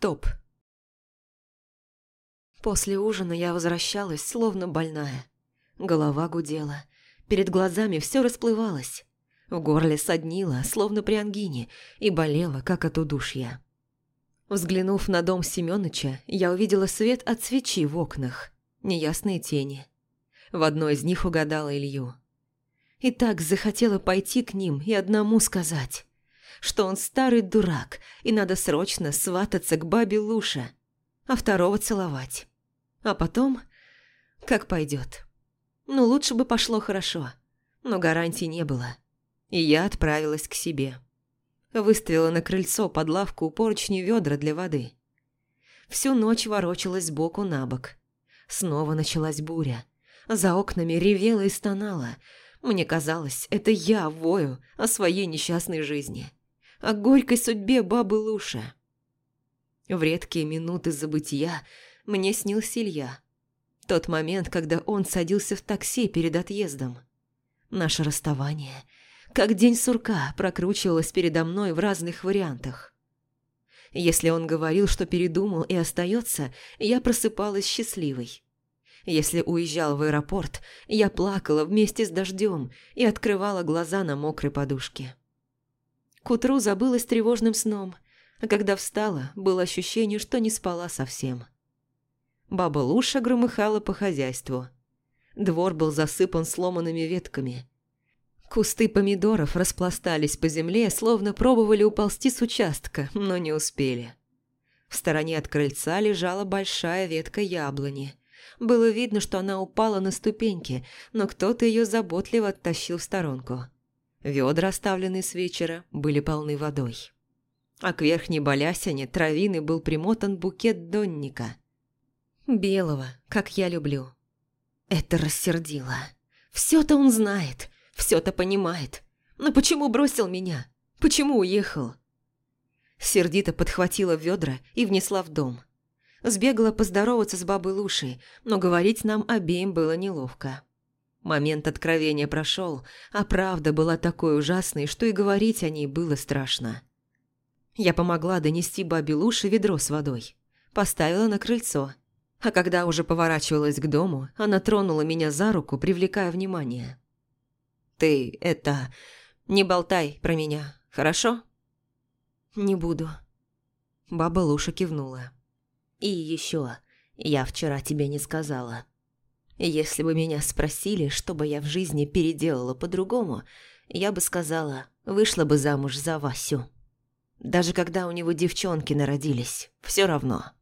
топ. После ужина я возвращалась, словно больная. Голова гудела, перед глазами все расплывалось. В горле соднило, словно при ангине, и болело, как от удушья. Взглянув на дом Семёныча, я увидела свет от свечи в окнах, неясные тени. В одной из них угадала Илью. И так захотела пойти к ним и одному сказать, что он старый дурак, и надо срочно свататься к бабе Луше, а второго целовать. А потом, как пойдет. Ну, лучше бы пошло хорошо, но гарантий не было. И я отправилась к себе. Выставила на крыльцо под лавку у поручни ведра для воды. Всю ночь ворочалась сбоку на бок. Снова началась буря. За окнами ревела и стонала. Мне казалось, это я вою о своей несчастной жизни. О горькой судьбе бабы Луши. В редкие минуты забытия мне снился Илья. Тот момент, когда он садился в такси перед отъездом. Наше расставание, как день сурка, прокручивалось передо мной в разных вариантах. Если он говорил, что передумал и остается, я просыпалась счастливой. Если уезжал в аэропорт, я плакала вместе с дождем и открывала глаза на мокрой подушке. К утру забылась тревожным сном, а когда встала, было ощущение, что не спала совсем. Баба Луша громыхала по хозяйству. Двор был засыпан сломанными ветками. Кусты помидоров распластались по земле, словно пробовали уползти с участка, но не успели. В стороне от крыльца лежала большая ветка яблони – было видно, что она упала на ступеньки, но кто-то ее заботливо оттащил в сторонку. Ведра, оставленные с вечера, были полны водой. А к верхней балясине травины был примотан букет донника. Белого, как я люблю. Это рассердило. Все-то он знает, все-то понимает. Но почему бросил меня? Почему уехал? Сердито подхватила ведра и внесла в дом. Сбегала поздороваться с бабой Лушей, но говорить нам обеим было неловко. Момент откровения прошел, а правда была такой ужасной, что и говорить о ней было страшно. Я помогла донести бабе Луше ведро с водой. Поставила на крыльцо. А когда уже поворачивалась к дому, она тронула меня за руку, привлекая внимание. «Ты, это... не болтай про меня, хорошо?» «Не буду». Баба Луша кивнула. И еще, я вчера тебе не сказала. Если бы меня спросили, что бы я в жизни переделала по-другому, я бы сказала, вышла бы замуж за Васю. Даже когда у него девчонки народились, все равно.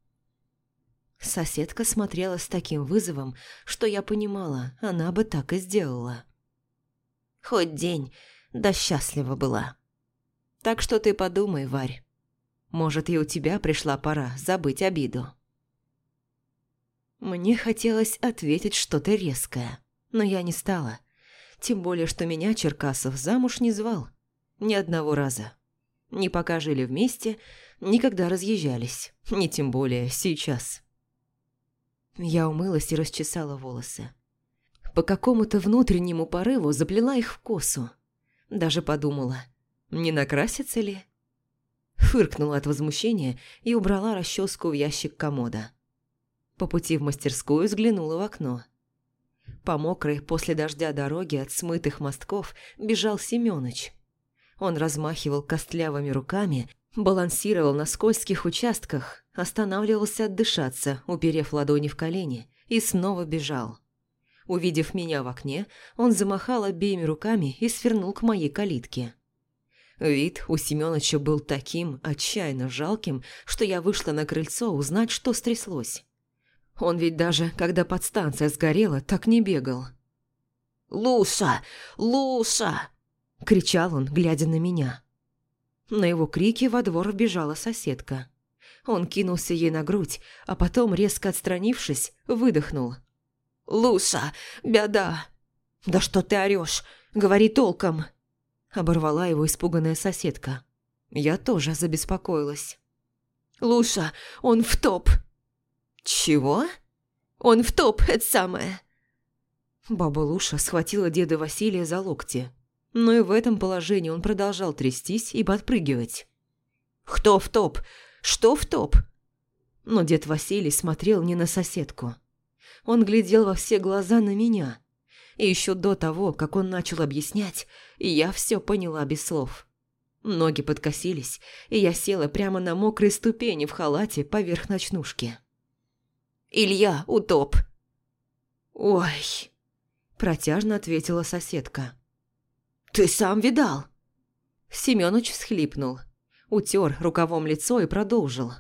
Соседка смотрела с таким вызовом, что я понимала, она бы так и сделала. Хоть день, да счастлива была. Так что ты подумай, Варь. Может, и у тебя пришла пора забыть обиду. Мне хотелось ответить что-то резкое, но я не стала. Тем более, что меня Черкасов замуж не звал. Ни одного раза. Ни пока жили вместе, ни когда разъезжались. Ни тем более сейчас. Я умылась и расчесала волосы. По какому-то внутреннему порыву заплела их в косу. Даже подумала, не накрасится ли? фыркнула от возмущения и убрала расческу в ящик комода. По пути в мастерскую взглянула в окно. По мокрой после дождя дороге от смытых мостков бежал Семёныч. Он размахивал костлявыми руками, балансировал на скользких участках, останавливался отдышаться, уперев ладони в колени, и снова бежал. Увидев меня в окне, он замахал обеими руками и свернул к моей калитке. Вид у Семёныча был таким отчаянно жалким, что я вышла на крыльцо узнать, что стряслось. Он ведь даже, когда подстанция сгорела, так не бегал. «Луша! Луша!» – кричал он, глядя на меня. На его крики во двор вбежала соседка. Он кинулся ей на грудь, а потом, резко отстранившись, выдохнул. «Луша! Беда!» «Да что ты орёшь? Говори толком!» Оборвала его испуганная соседка. Я тоже забеспокоилась. «Луша, он в топ!» «Чего?» «Он в топ, это самое!» Баба Луша схватила деда Василия за локти. Но и в этом положении он продолжал трястись и подпрыгивать. «Кто в топ? Что в топ? Но дед Василий смотрел не на соседку. Он глядел во все глаза на меня. И еще до того, как он начал объяснять, я все поняла без слов. Ноги подкосились, и я села прямо на мокрые ступени в халате поверх ночнушки. «Илья, утоп!» «Ой!» – протяжно ответила соседка. «Ты сам видал?» Семёныч всхлипнул, утер рукавом лицо и продолжил.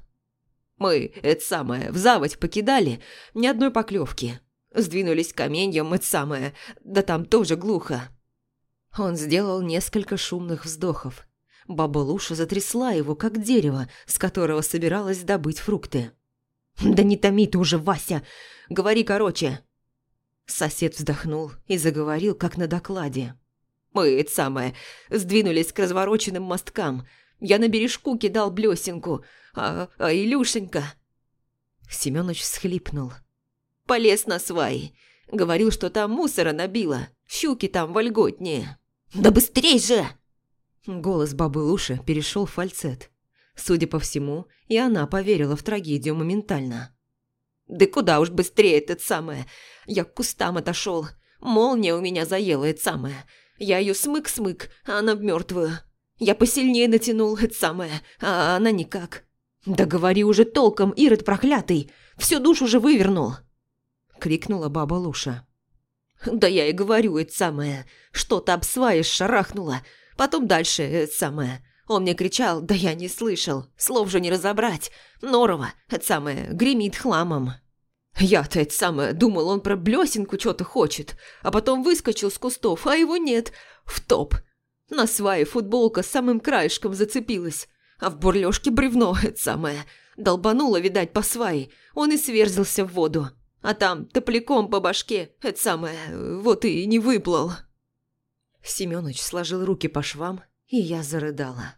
«Мы, это самое, в заводь покидали, ни одной поклевки. Сдвинулись каменьем, это самое, да там тоже глухо». Он сделал несколько шумных вздохов. Баба Луша затрясла его, как дерево, с которого собиралась добыть фрукты. «Да не томи ты уже, Вася! Говори короче!» Сосед вздохнул и заговорил, как на докладе. «Мы, это самое, сдвинулись к развороченным мосткам. Я на бережку кидал блесенку, а, а Илюшенька...» Семёныч всхлипнул. «Полез на сваи. Говорил, что там мусора набило, щуки там вольготнее». «Да быстрей же!» Голос бабы Луши перешел в фальцет. Судя по всему, и она поверила в трагедию моментально. «Да куда уж быстрее это самое! Я к кустам отошел. Молния у меня заела это самое. Я ее смык-смык, а она мертвую. Я посильнее натянул это самое, а она никак. Да говори уже толком, Ирод проклятый! Всю душу уже вывернул!» Крикнула баба Луша. «Да я и говорю это самое. Что-то об свае шарахнуло. Потом дальше это самое. Он мне кричал, да я не слышал. Слов же не разобрать. Норова, это самое, гремит хламом. Я-то это самое думал, он про блесенку что-то хочет, а потом выскочил с кустов, а его нет. В топ. На свае футболка самым краешком зацепилась, а в бурлёжке бревно это самое. Долбануло, видать, по свае, он и сверзился в воду. А там топляком по башке, это самое, вот и не выплыл. Семёныч сложил руки по швам, и я зарыдала.